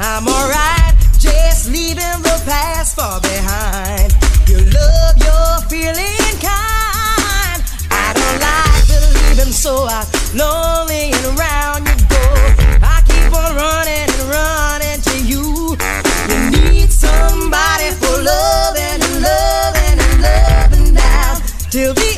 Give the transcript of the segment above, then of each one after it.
I'm alright, just leaving the past far behind. You love, you're feeling kind. I don't like believing, so I lonely and around you go. I keep on running and running to you. You need somebody for loving and loving and loving now till the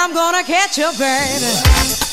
I'm gonna catch you, baby.